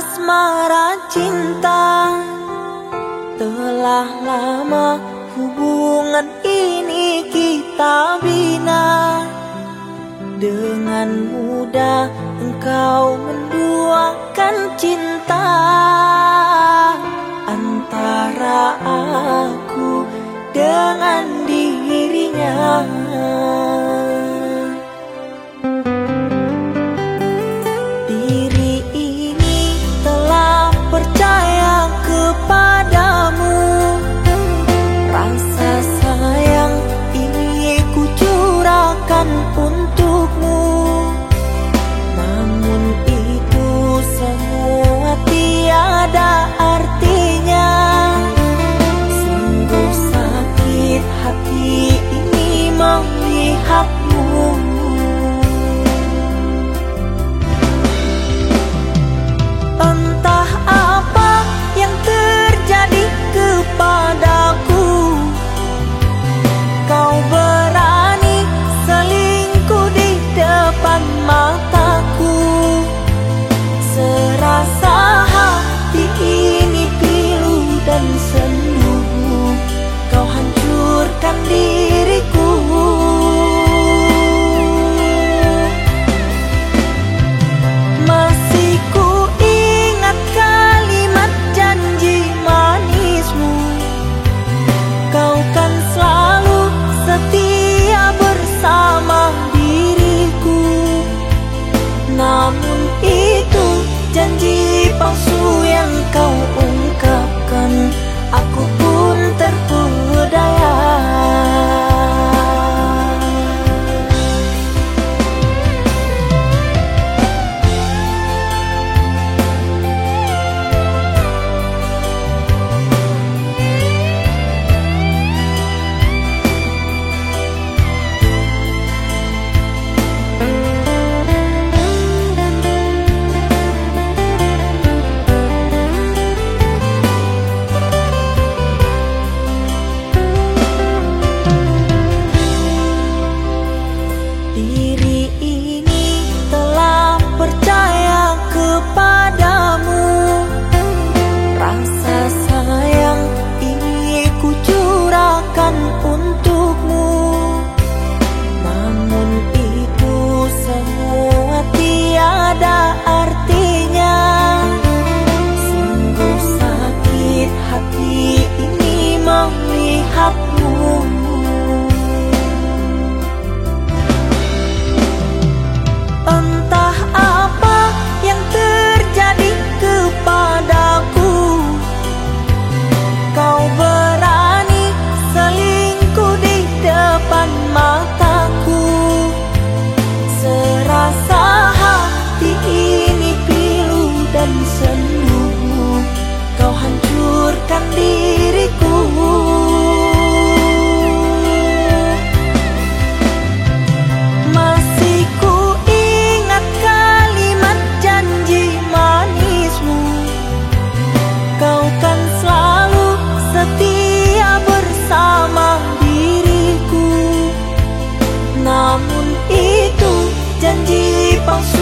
asmara cinta Telah lama hubungan ini kita bina. Dengan mudah engkau menduakan cinta Antara aku dengan dirinya janji một. diriku. Namun itu janji palsu.